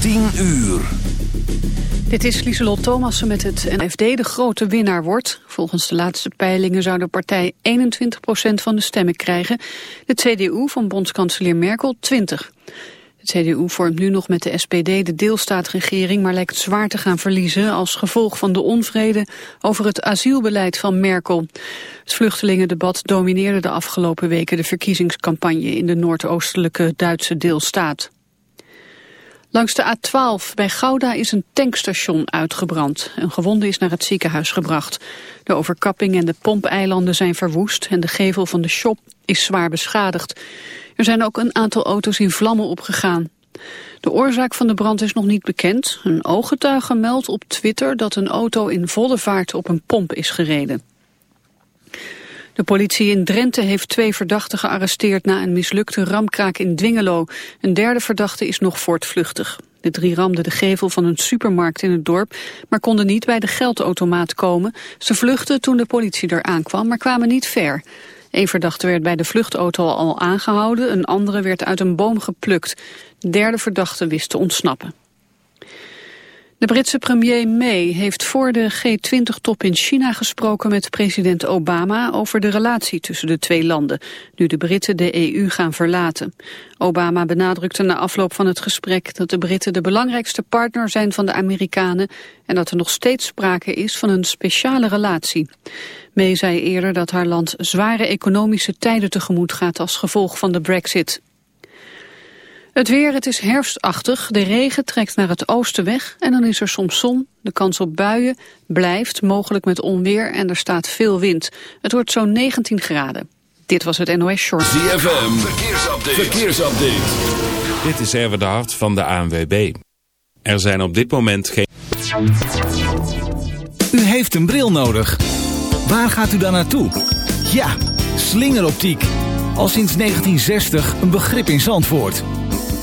10 uur. Dit is Lieselot Thomassen met het NFD de grote winnaar wordt. Volgens de laatste peilingen zou de partij 21% van de stemmen krijgen. De CDU van bondskanselier Merkel 20. De CDU vormt nu nog met de SPD de deelstaatregering... maar lijkt zwaar te gaan verliezen als gevolg van de onvrede... over het asielbeleid van Merkel. Het vluchtelingendebat domineerde de afgelopen weken... de verkiezingscampagne in de noordoostelijke Duitse deelstaat. Langs de A12 bij Gouda is een tankstation uitgebrand. Een gewonde is naar het ziekenhuis gebracht. De overkapping en de pompeilanden zijn verwoest... en de gevel van de shop is zwaar beschadigd. Er zijn ook een aantal auto's in vlammen opgegaan. De oorzaak van de brand is nog niet bekend. Een ooggetuige meldt op Twitter dat een auto in volle vaart op een pomp is gereden. De politie in Drenthe heeft twee verdachten gearresteerd na een mislukte ramkraak in Dwingelo. Een derde verdachte is nog voortvluchtig. De drie ramden de gevel van een supermarkt in het dorp, maar konden niet bij de geldautomaat komen. Ze vluchtten toen de politie er aankwam, maar kwamen niet ver. Een verdachte werd bij de vluchtauto al aangehouden, een andere werd uit een boom geplukt. De derde verdachte wist te ontsnappen. De Britse premier May heeft voor de G20-top in China gesproken met president Obama over de relatie tussen de twee landen, nu de Britten de EU gaan verlaten. Obama benadrukte na afloop van het gesprek dat de Britten de belangrijkste partner zijn van de Amerikanen en dat er nog steeds sprake is van een speciale relatie. May zei eerder dat haar land zware economische tijden tegemoet gaat als gevolg van de brexit. Het weer, het is herfstachtig. De regen trekt naar het oosten weg en dan is er soms zon. De kans op buien blijft, mogelijk met onweer en er staat veel wind. Het wordt zo'n 19 graden. Dit was het NOS Short. ZFM, verkeersupdate. verkeersupdate. Dit is Erwin de Hart van de ANWB. Er zijn op dit moment geen... U heeft een bril nodig. Waar gaat u dan naartoe? Ja, slingeroptiek. Al sinds 1960 een begrip in Zandvoort.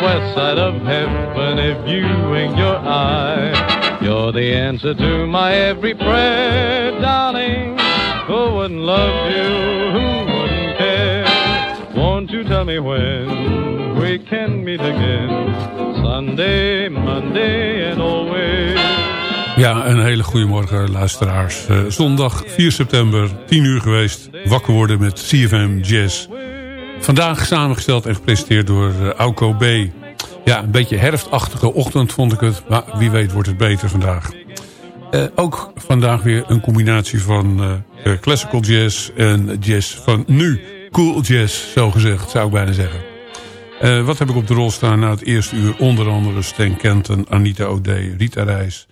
Side of heaven if you wink your eye. You're the answer to my every prayer, darling. Who wouldn't love you? Who wouldn't care? Won't you tell me when we can meet again? Sunday, Monday and always. Ja, een hele goede morgen luisteraars. Uh, zondag 4 september, 10 uur geweest. Wakker worden met CFM Jazz. Vandaag samengesteld en gepresenteerd door uh, Auko B. Ja, een beetje herfstachtige ochtend vond ik het. Maar wie weet wordt het beter vandaag. Uh, ook vandaag weer een combinatie van classical jazz en jazz van nu. Cool jazz, zo gezegd, zou ik bijna zeggen. wat heb ik op de rol staan na het eerste uur? Onder andere Stan Kenton, Anita O'Day, Rita Reis...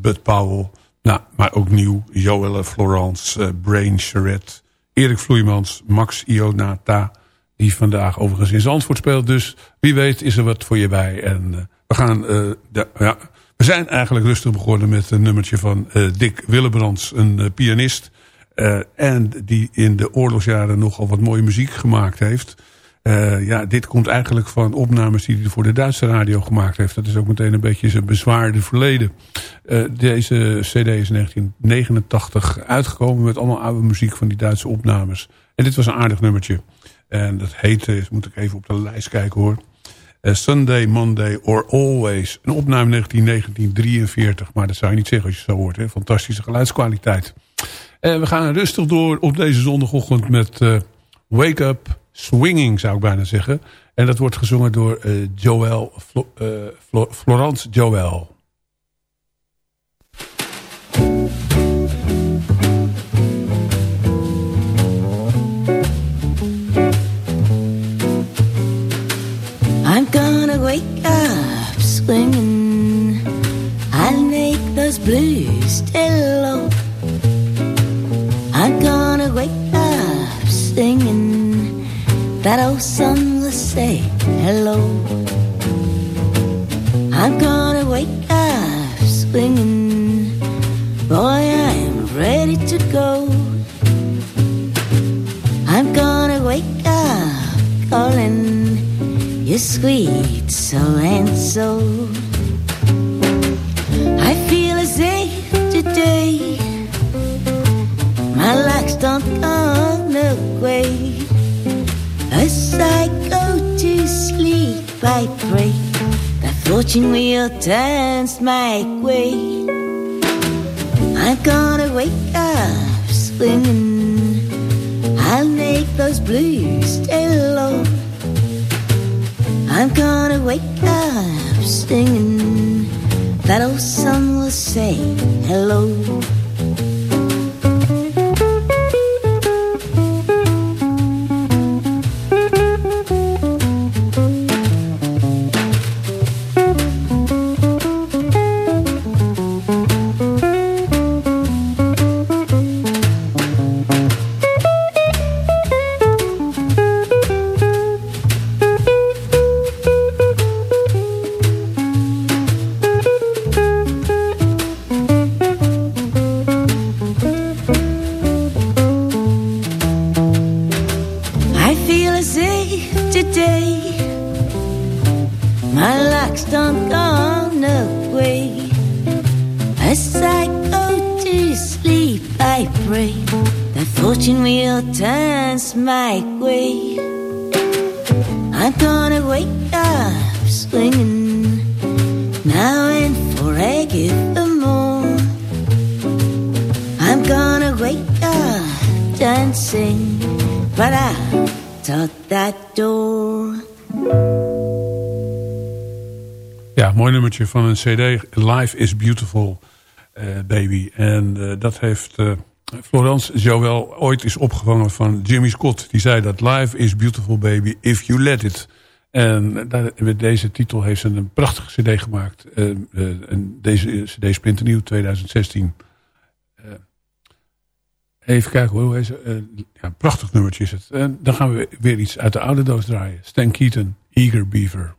Bud Powell. Nou, maar ook nieuw. Joelle Florence, Brain Charette. Erik Vloeimans, Max Ionata. Die vandaag overigens in Zandvoort speelt. Dus wie weet is er wat voor je bij. En uh, we gaan... De, ja, we zijn eigenlijk rustig begonnen met een nummertje van Dick Willebrands. Een pianist. en die in de oorlogsjaren nogal wat mooie muziek gemaakt heeft. Uh, ja, dit komt eigenlijk van opnames die hij voor de Duitse radio gemaakt heeft. Dat is ook meteen een beetje zijn bezwaarde verleden. Uh, deze cd is in 1989 uitgekomen met allemaal oude muziek van die Duitse opnames. En dit was een aardig nummertje. En dat heette, moet ik even op de lijst kijken hoor. Uh, Sunday, Monday or Always. Een opname 1943, maar dat zou je niet zeggen als je zo hoort. Hè? Fantastische geluidskwaliteit. En we gaan rustig door op deze zondagochtend met Wake Up... swinging zou ik bijna zeggen. En dat wordt gezongen door Joël, Flo, uh, Flo, Florence Joël. Today my luck's done gone away. As I go to sleep, I pray that fortune will turns my way. I'm gonna wake up swinging now and forevermore. I'm gonna wake up dancing right out that door. Ja, mooi nummertje van een cd. Life is Beautiful, uh, Baby. En uh, dat heeft uh, Florence Joël ooit is opgevangen van Jimmy Scott. Die zei dat Life is Beautiful, Baby, if you let it. En met deze titel heeft ze een prachtige cd gemaakt. en deze cd is splinternieuw, 2016. Even kijken hoe heet ze. ja, prachtig nummertje is het. En dan gaan we weer iets uit de oude doos draaien. Stan Keaton, Eager Beaver.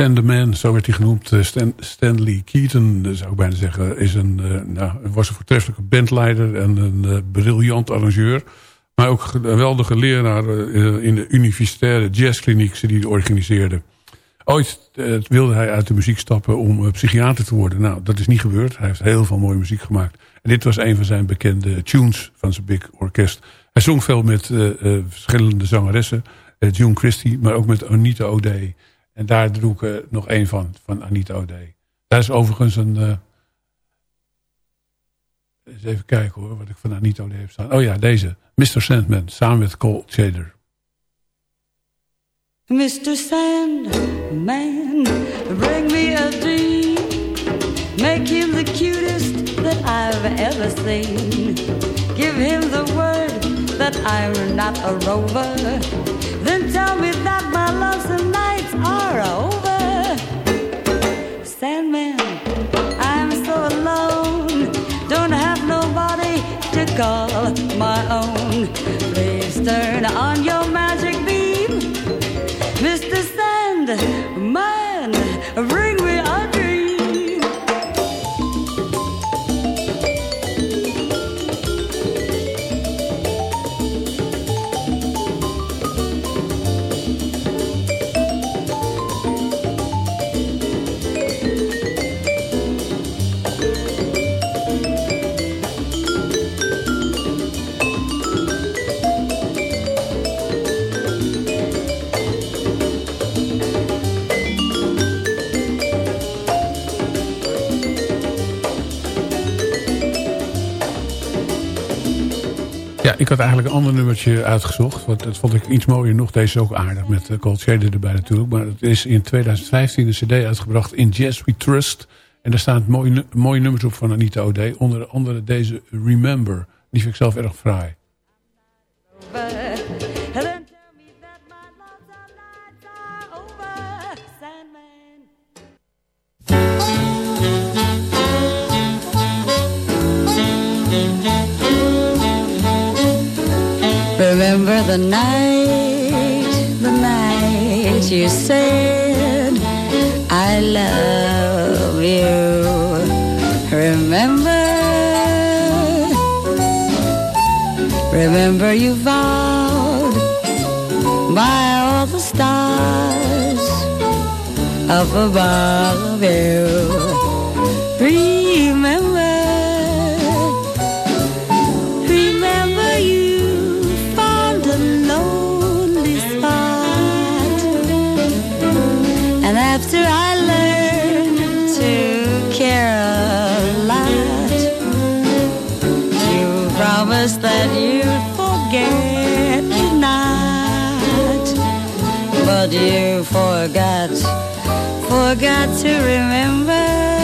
Stan the Man, zo werd hij genoemd. Eh, Stan, Stanley Keaton, eh, zou ik bijna zeggen, is een, uh, nou, was een voortreffelijke bandleider en een uh, briljant arrangeur. Maar ook een geweldige leraar uh, in de universitaire jazzkliniek die hij organiseerde. Ooit wilde hij uit de muziek stappen om psychiater te worden. Nou, dat is niet gebeurd. Hij heeft heel veel mooie muziek gemaakt. En dit was een van zijn bekende tunes van zijn big orkest. Hij zong veel met verschillende zangeressen. June Christie, maar ook met Anita O'Day. En daar droeg ik nog één van, van Anita O'Day. Daar is overigens een... Uh, eens even kijken hoor, wat ik van Anita O'Day heb staan. Oh ja, deze. Mr. Sandman, samen met Cole Shader. Mr. Sandman, bring me a dream. Make him the cutest that I've ever seen. Give him the word that I'm not a rover. Then tell me that my lonesome nights are over. Sandman, I'm so alone. Don't have nobody to call my own. Please turn on your magic beam. Mr. Sandman, had eigenlijk een ander nummertje uitgezocht. Want dat vond ik iets mooier nog. Deze ook aardig met uh, Cold Shader erbij natuurlijk. Maar het is in 2015 een cd uitgebracht in Jazz We Trust. En daar staan mooie, mooie nummers op van Anita O'Day. Onder andere deze Remember. Die vind ik zelf erg fraai. Remember the night, the night you said I love you. Remember, remember you vowed by all the stars up above you. After I learned to care a lot, you promised that you'd forget me not, but you forgot, forgot to remember.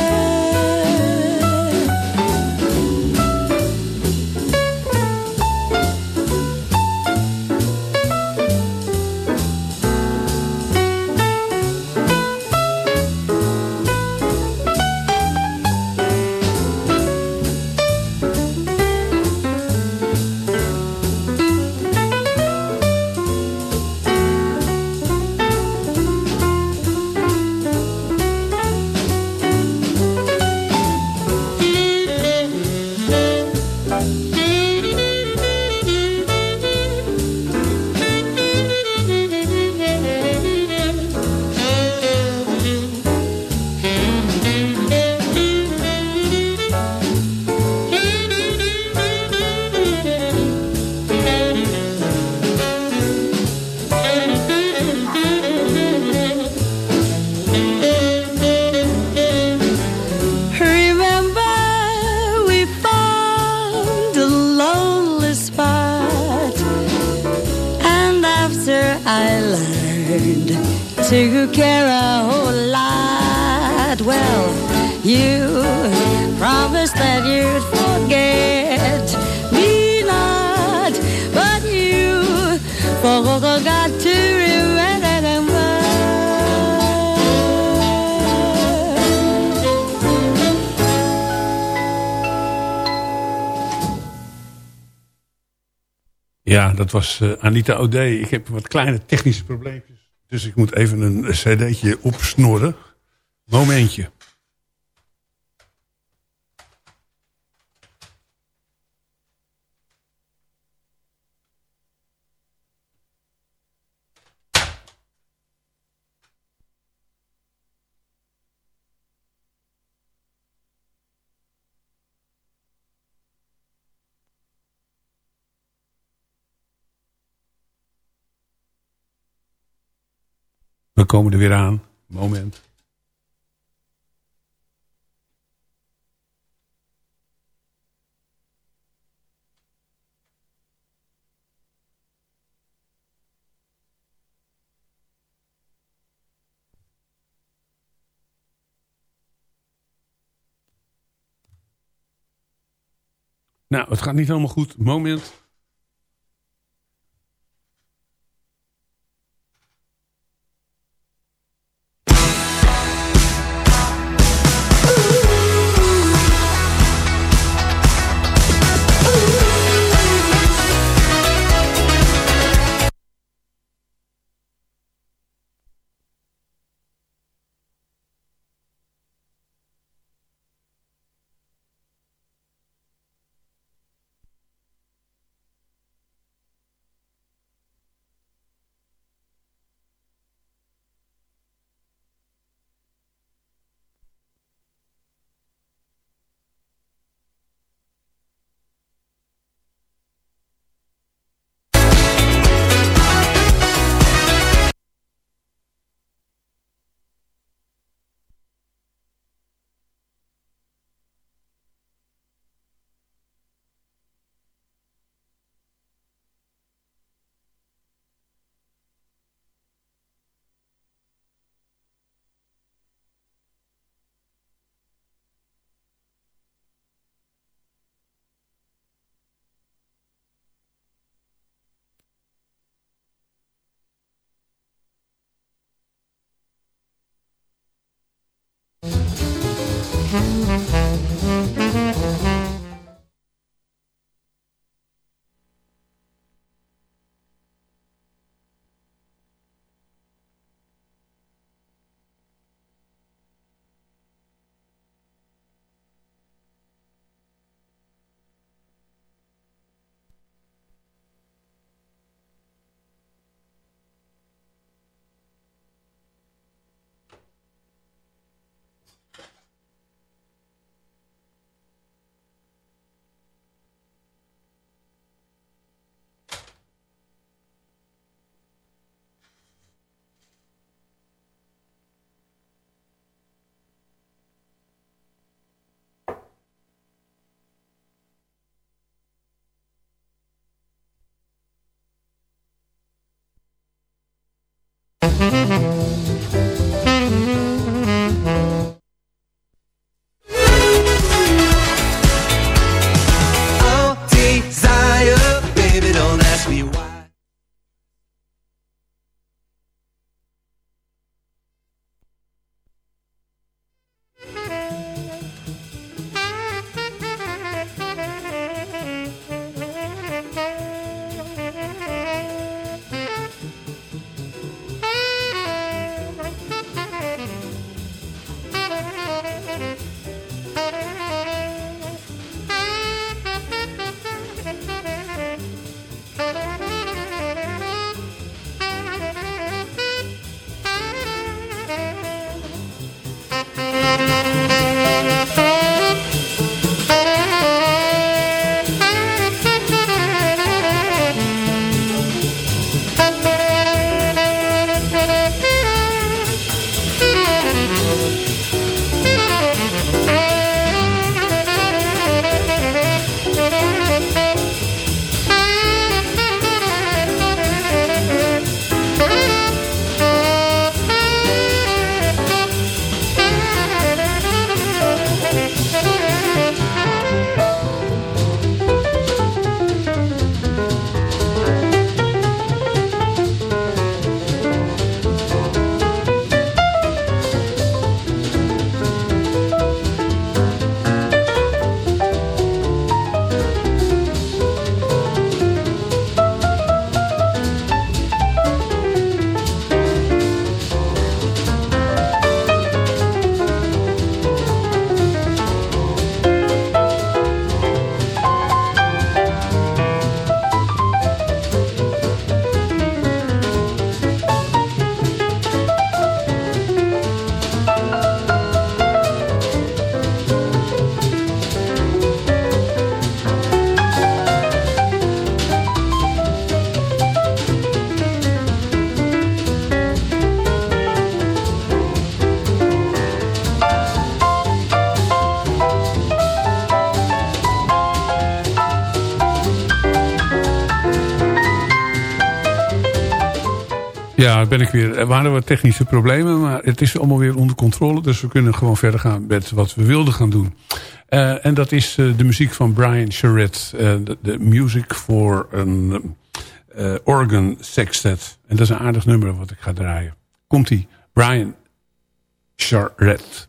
Ja, dat was eh, Anita O'Day. Ik heb wat kleine technische probleempjes. Dus ik moet even een cd'tje opsnorren. Momentje. We komen er weer aan. Moment. Nou, het gaat niet helemaal goed. Moment. Oh, Ja, ben ik weer. Er waren wat technische problemen, maar het is allemaal weer onder controle. Dus we kunnen gewoon verder gaan met wat we wilden gaan doen. Uh, en dat is uh, de muziek van Brian Charette. De, de music voor een organ sextet. En dat is een aardig nummer wat ik ga draaien. Komt-ie. Brian Charette.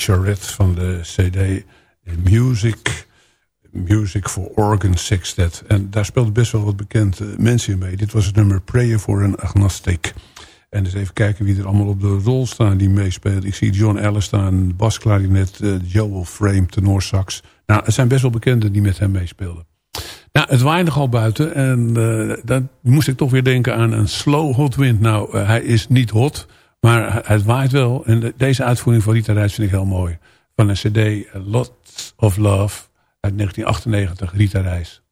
Charette van de CD Music, Music for Organ Sextet. En daar speelden best wel wat bekende mensen in mee. Dit was het nummer Prayer for an Agnostic. En dus even kijken wie er allemaal op de rol staan die meespelen. Ik zie John Ellis staan, basklarinet, uh, Joel Frame, tenorsax. Nou, het zijn best wel bekenden die met hem meespeelden. Nou, het waaide al buiten en uh, dan moest ik toch weer denken aan een slow hot wind. Nou, uh, hij is niet hot, maar het waait wel. En de, deze uitvoering van Rita Reis vind ik heel mooi. Van een cd Lots of Love uit 1998, Rita Reis.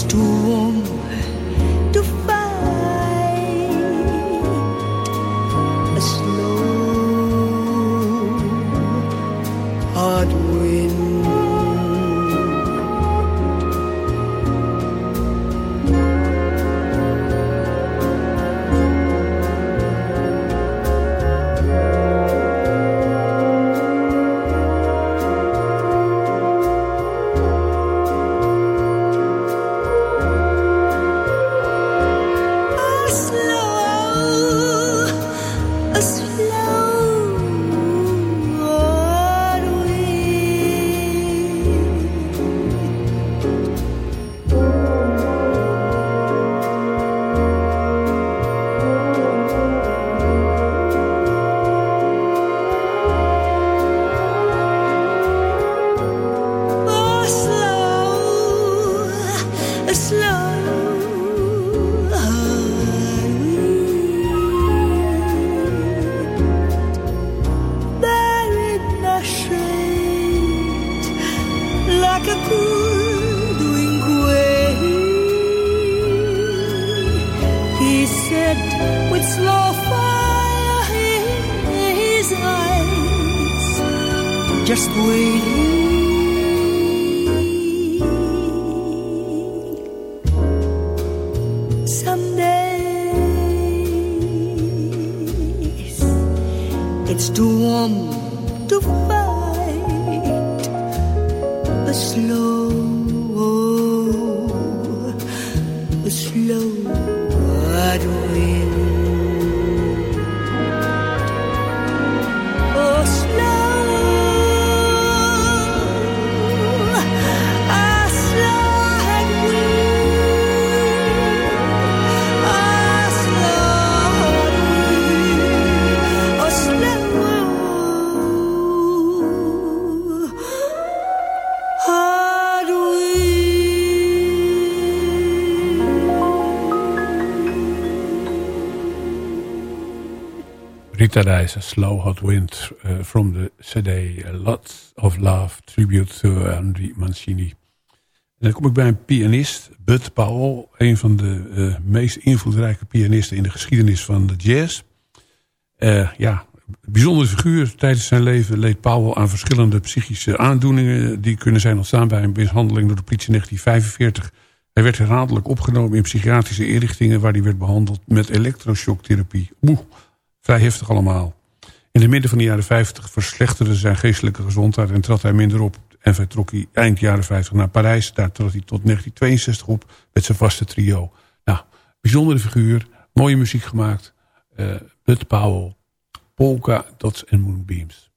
It's too warm A Slow Hot Wind uh, from the CD A Lot of Love, tribute to Henry Mancini. En dan kom ik bij een pianist, Bud Powell, een van de uh, meest invloedrijke pianisten in de geschiedenis van de jazz. Uh, ja, bijzondere figuur. Tijdens zijn leven leed Powell aan verschillende psychische aandoeningen. Die kunnen zijn ontstaan bij een mishandeling door de politie in 1945. Hij werd herhaaldelijk opgenomen in psychiatrische inrichtingen... waar hij werd behandeld met elektroshocktherapie. Oeh, vrij heftig allemaal. In het midden van de jaren 50 verslechterde zijn geestelijke gezondheid... en trad hij minder op. En vertrok hij eind jaren 50 naar Parijs. Daar trad hij tot 1962 op met zijn vaste trio. Nou, bijzondere figuur, mooie muziek gemaakt. Uh, Bud Powell, Polka, Dots en Moonbeams.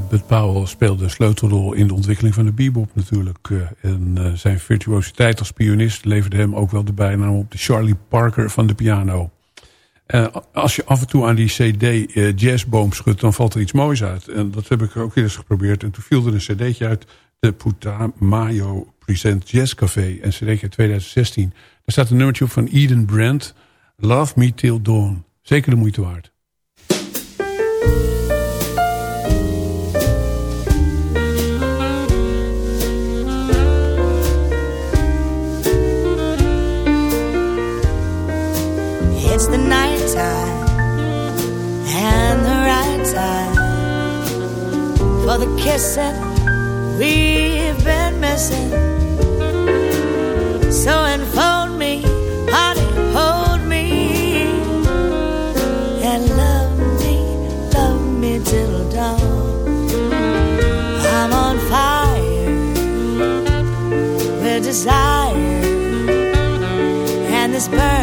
Bud Powell speelde een sleutelrol in de ontwikkeling van de bebop natuurlijk. Eh, en uh, zijn virtuositeit als pianist leverde hem ook wel de bijnaam op de Charlie Parker van de piano. Als je af en toe aan die cd jazzboom schudt, dan valt er iets moois uit. En dat heb ik ook eens geprobeerd. En toen viel er een cd'tje uit, de Mayo Present Jazz Café. En cd'tje 2016. Daar staat een nummertje op van Eden Brand, Love Me Till Dawn. Zeker de moeite waard. the night time and the right time for the kissing we've been missing. So unfold me, honey, hold me, and love me, love me till dawn. I'm on fire with desire and this burn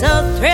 so thrilled.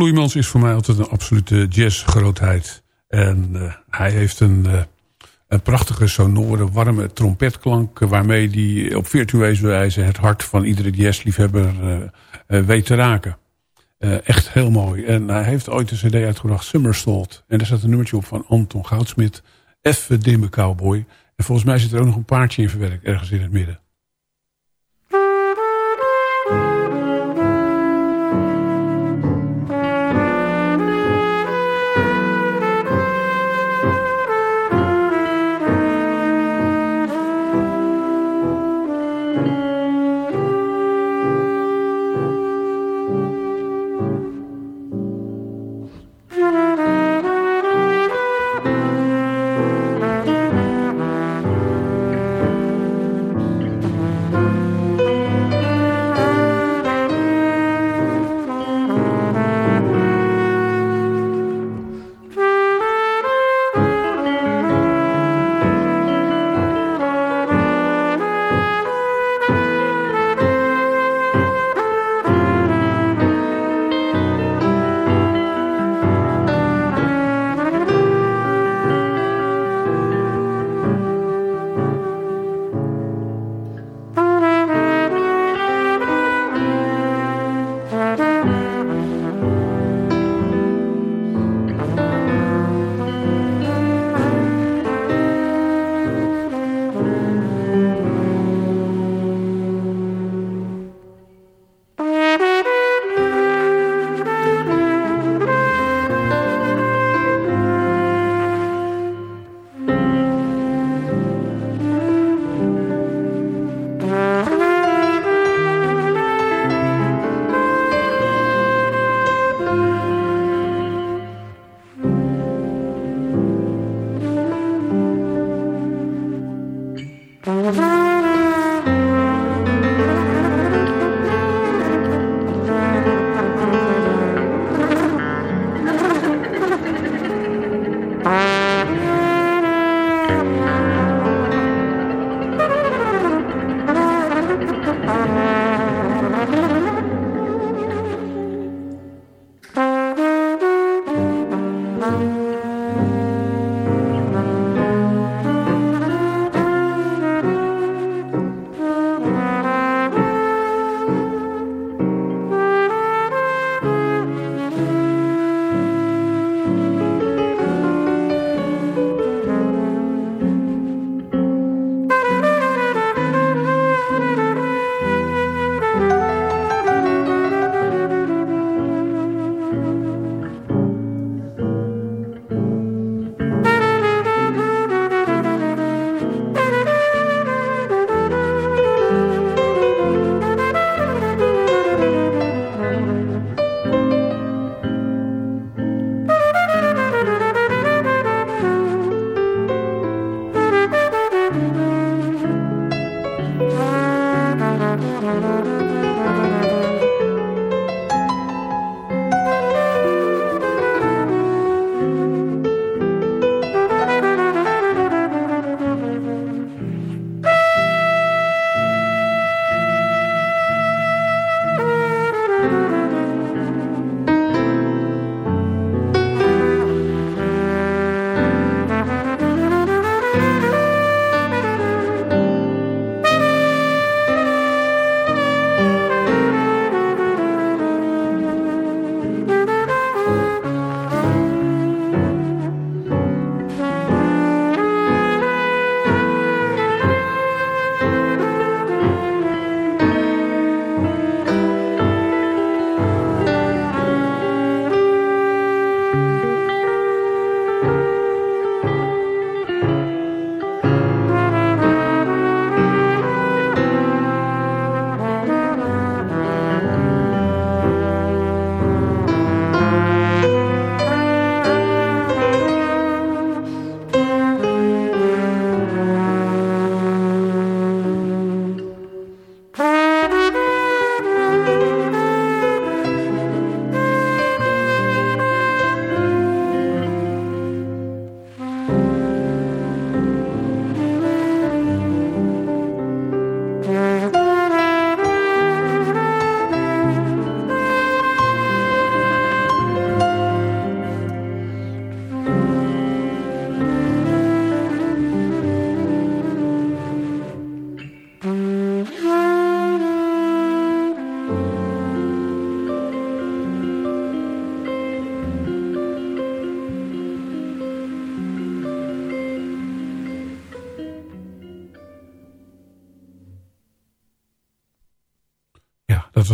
Vloeimans is voor mij altijd een absolute jazzgrootheid. En eh, hij heeft een, eh, een prachtige, sonore, warme trompetklank... eh, waarmee hij op virtueuze wijze het hart van iedere jazzliefhebber weet te raken. Echt heel mooi. En hij heeft ooit een cd uitgebracht, Summersault. En daar staat een nummertje op van Anton Goudsmit. Effe dimme cowboy. En volgens mij zit er ook nog een paardje in verwerkt, ergens in het midden.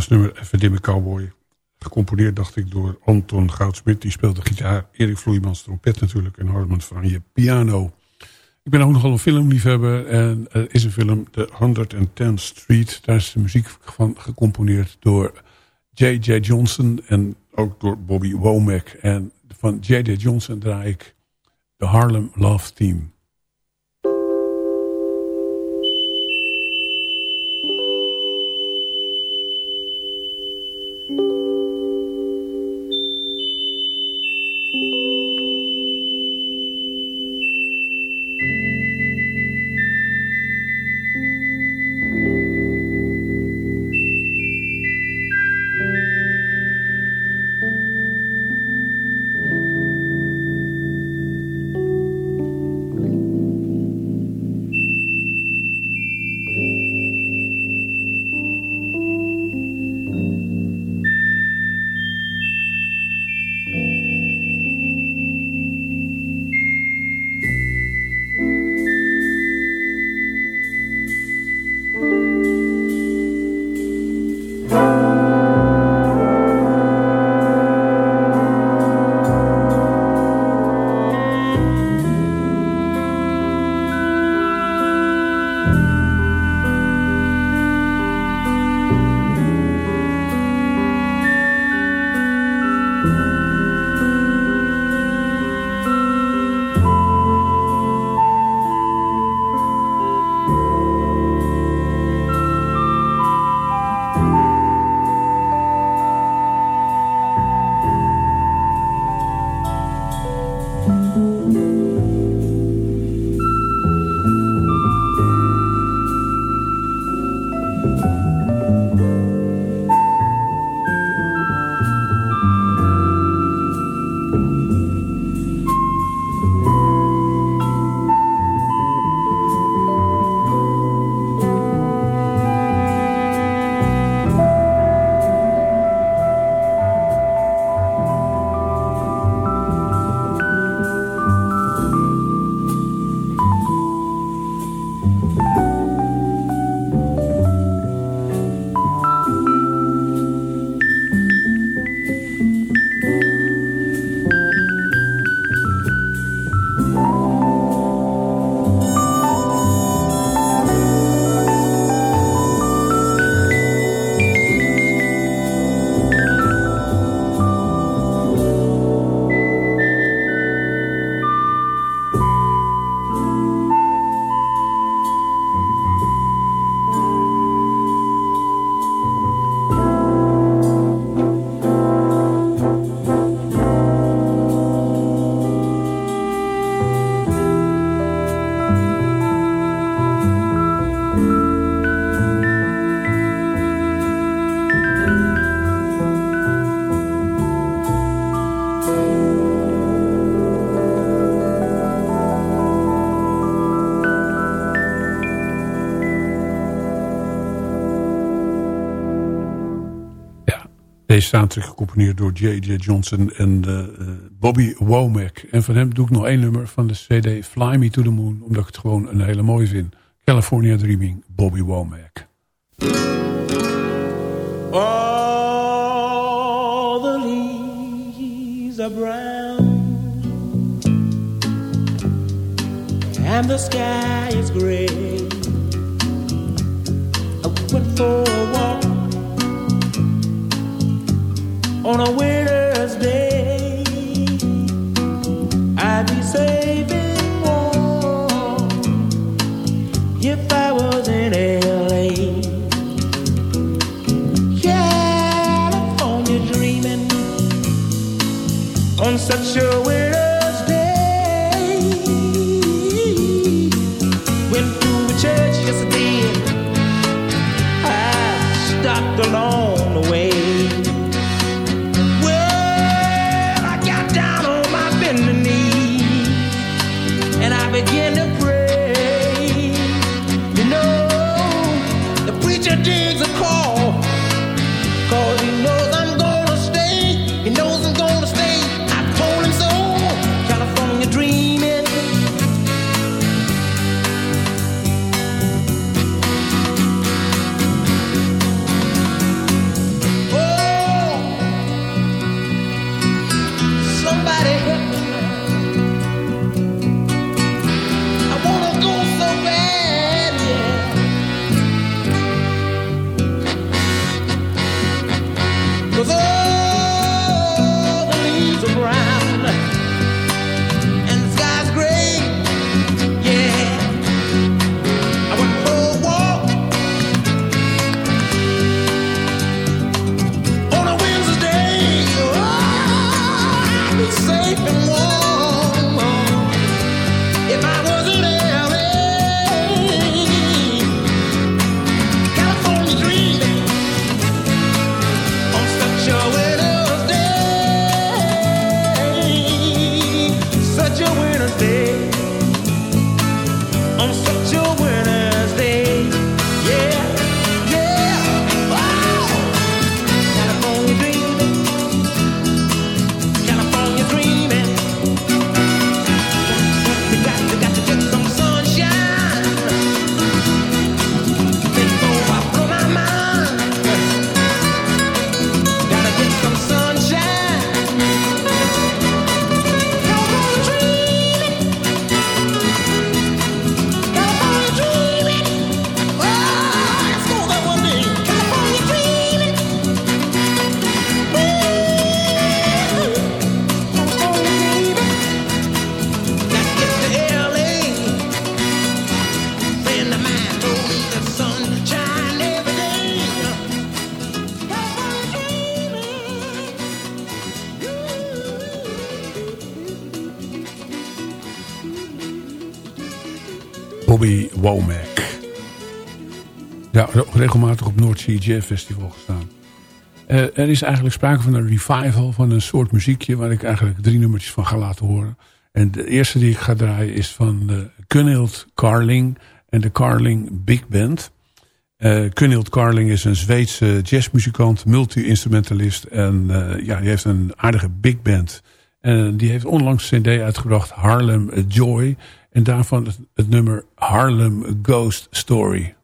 Nummer Epidemic Cowboy. Gecomponeerd, dacht ik, door Anton Goudsmit. Die speelde gitaar. Erik Vloeimans trompet natuurlijk. En Harman van je piano. Ik ben ook nogal een filmliefhebber. En er is een film, The 110th Street. Daar is de muziek van gecomponeerd door J.J. Johnson. En ook door Bobby Womack. En van J.J. Johnson draai ik de Harlem Love Team. Deze staat gecomponeerd door J.J. Johnson en uh, Bobby Womack. En van hem doe ik nog één nummer van de cd Fly Me to the Moon. Omdat ik het gewoon een hele mooie vind. California Dreaming, Bobby Womack. All the leaves are brown And the sky is gray I went for on a winter's day. I'd be saving warm if I was in LA. California dreaming on such a winter's regelmatig op North Sea Jazz Festival gestaan. Eh, er is eigenlijk sprake van een revival van een soort muziekje... waar ik eigenlijk drie nummertjes van ga laten horen. En de eerste die ik ga draaien is van uh, Gunhild Carling en de Carling Big Band. Uh, Gunhild Carling is een Zweedse jazzmuzikant, multi-instrumentalist... en ja, die heeft een aardige big band. En die heeft onlangs een cd uitgebracht, Harlem Joy... En daarvan het nummer Harlem Ghost Story.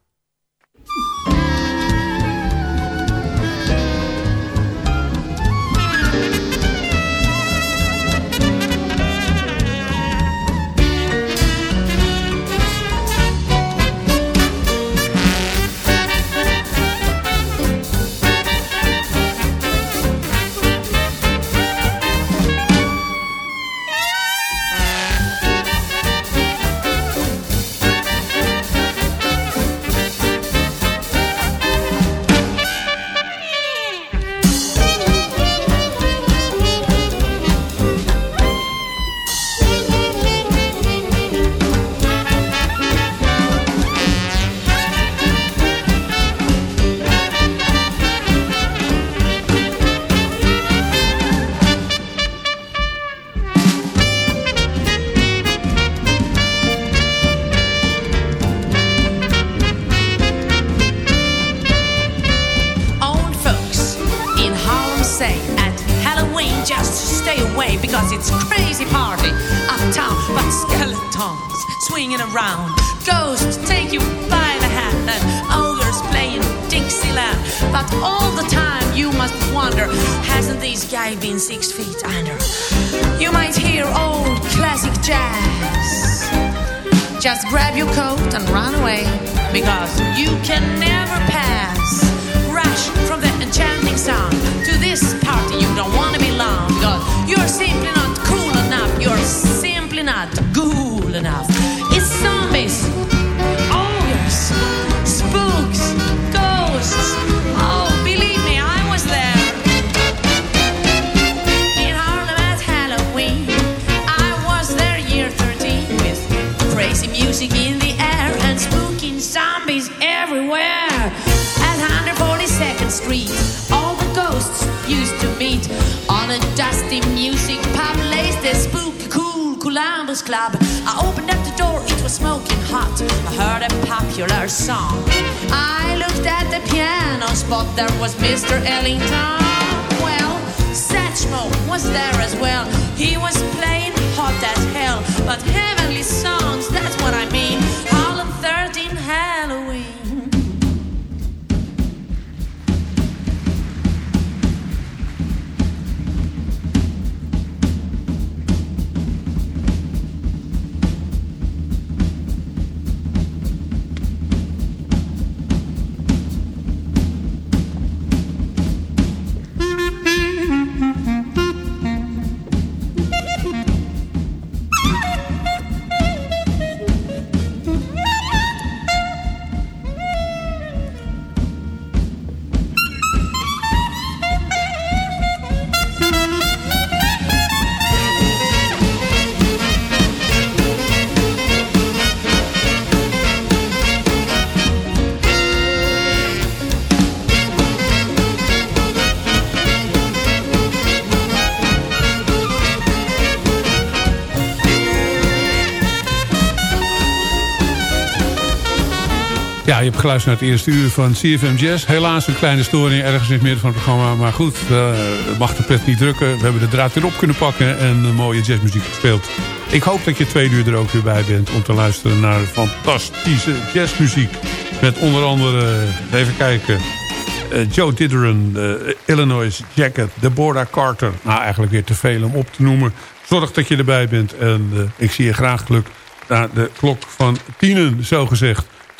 Was there as well. He was playing hot as hell, but heavenly Ja, je hebt geluisterd naar het eerste uur van CFM Jazz. Helaas een kleine storing ergens in het midden van het programma. Maar goed, uh, mag de pret niet drukken. We hebben de draad weer op kunnen pakken en mooie jazzmuziek gespeeld. Ik hoop dat je twee uur er ook weer bij bent om te luisteren naar fantastische jazzmuziek. Met onder andere, even kijken, uh, Joe Dideron, uh, Illinois Jacket, Deborah Carter. Nou, eigenlijk weer te veel om op te noemen. Zorg dat je erbij bent en ik zie je graag geluk naar de klok van tienen, zo gezegd.